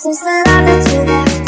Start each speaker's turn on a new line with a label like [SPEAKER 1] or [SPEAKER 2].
[SPEAKER 1] Since the love that you left